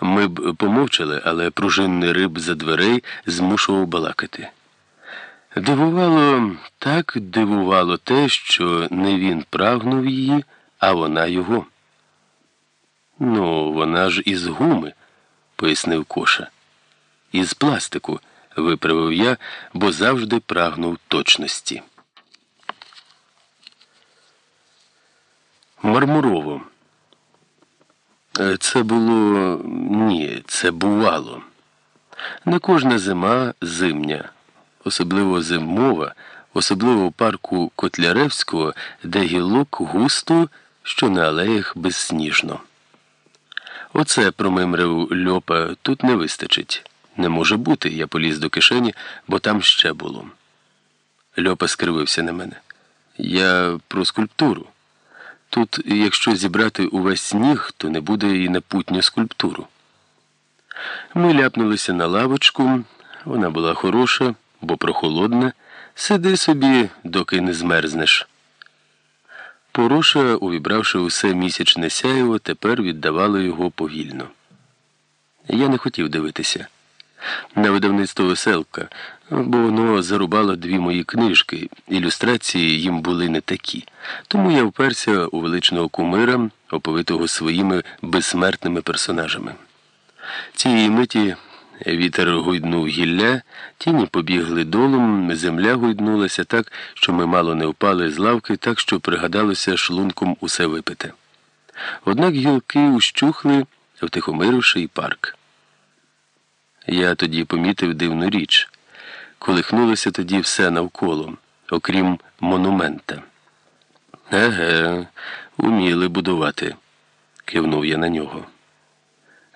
Ми б помовчали, але пружинний риб за дверей змушував балакати. Дивувало, так дивувало те, що не він прагнув її, а вона його. Ну, вона ж із гуми, пояснив Коша. Із пластику, виправив я, бо завжди прагнув точності. Мармурово. Е, Це було ні, це бувало. Не кожна зима зимня, особливо зимова, особливо в парку Котляревського, де гілок густо, що на алеях безсніжно. Оце промимрив льопа, тут не вистачить. Не може бути, я поліз до кишені, бо там ще було. Льопа скривився на мене. Я про скульптуру. Тут, якщо зібрати увесь сніг, то не буде і на путню скульптуру. Ми ляпнулися на лавочку, вона була хороша, бо прохолодна. Сиди собі, доки не змерзнеш. Пороша, увібравши усе місячне сяєво, тепер віддавала його повільно. Я не хотів дивитися. На видавництво веселка, бо воно зарубало дві мої книжки, ілюстрації їм були не такі. Тому я вперся у величного кумира, оповитого своїми безсмертними персонажами. Цієї миті вітер гойднув гілля, тіні побігли долом, земля гойднулася так, що ми мало не впали з лавки, так що пригадалося шлунком усе випите. Однак гілки ущухли, втихомиривши і парк. Я тоді помітив дивну річ. Колихнулося тоді все навколо, окрім монумента. Еге, уміли будувати, кивнув я на нього.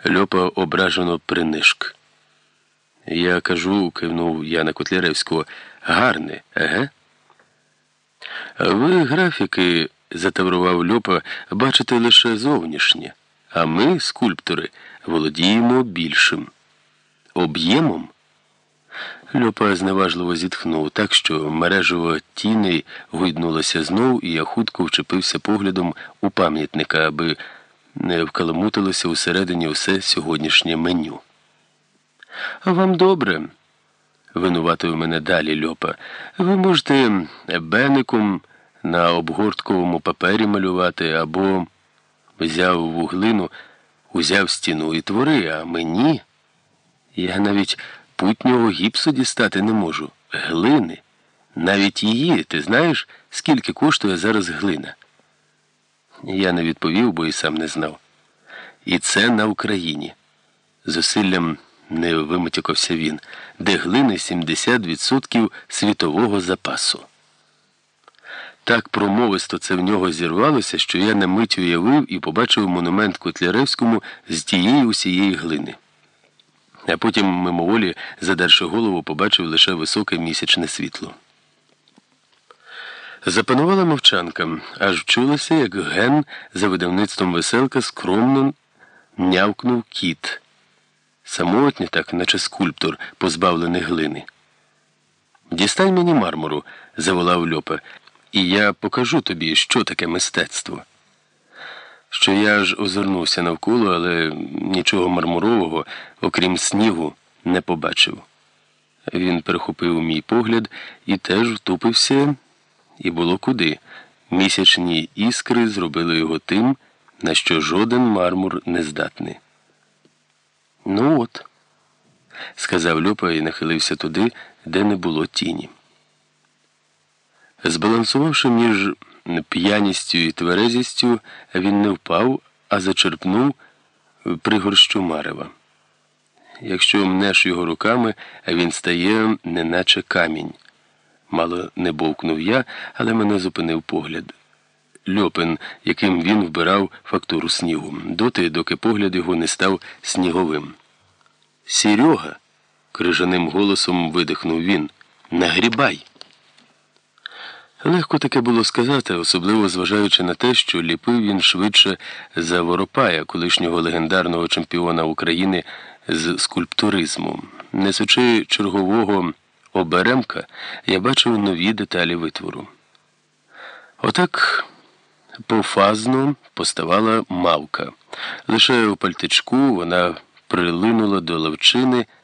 Льопа ображено принишк. Я кажу, кивнув я на Котляревського, гарне, еге? Ви графіки, затаврував Льопа, бачите лише зовнішнє, а ми, скульптори, володіємо більшим. Об'ємом? Льопа зневажливо зітхнув так, що мережево тіней гойднулося знов, і я хутко вчепився поглядом у пам'ятника, аби не вкаламутилося усередині усе сьогоднішнє меню. Вам добре, винуватив мене далі Льопа. Ви можете беником на обгортковому папері малювати або взяв вуглину, узяв стіну і твори, а мені. Я навіть путнього гіпсу дістати не можу. Глини. Навіть її, ти знаєш, скільки коштує зараз глина? Я не відповів, бо і сам не знав. І це на Україні. Зусиллям не вимитякався він, де глини 70% світового запасу. Так промовисто це в нього зірвалося, що я на мить уявив і побачив монумент Котляревському з тієї усієї глини. А потім мимоволі, задерши голову, побачив лише високе місячне світло. Запанувала мовчанка, аж вчулася, як ген за видавництвом веселка скромно нявкнув кіт. Самотнє, так, наче скульптор, позбавлений глини. Дістань мені мармуру, заволав Льопа, і я покажу тобі, що таке мистецтво. Що я ж озирнувся навколо, але нічого мармурового, окрім снігу, не побачив. Він перехопив мій погляд і теж втупився, і було куди. Місячні іскри зробили його тим, на що жоден мармур не здатний. Ну от, сказав Льопа і нахилився туди, де не було тіні. Збалансувавши між п'яністю і тверезістю, він не впав, а зачерпнув пригорщу марева. Якщо мнеш його руками, він стає неначе камінь. Мало не бовкнув я, але мене зупинив погляд. Льопин, яким він вбирав фактуру снігу, доти, доки погляд його не став сніговим. Серега, крижаним голосом видихнув він. Нагрібай. Легко таке було сказати, особливо зважаючи на те, що ліпив він швидше за Воропая, колишнього легендарного чемпіона України з скульптуризму. Несучи чергового оберемка, я бачив нові деталі витвору. Отак пофазно поставала мавка. Лише у пальтичку вона прилинуло до ловчини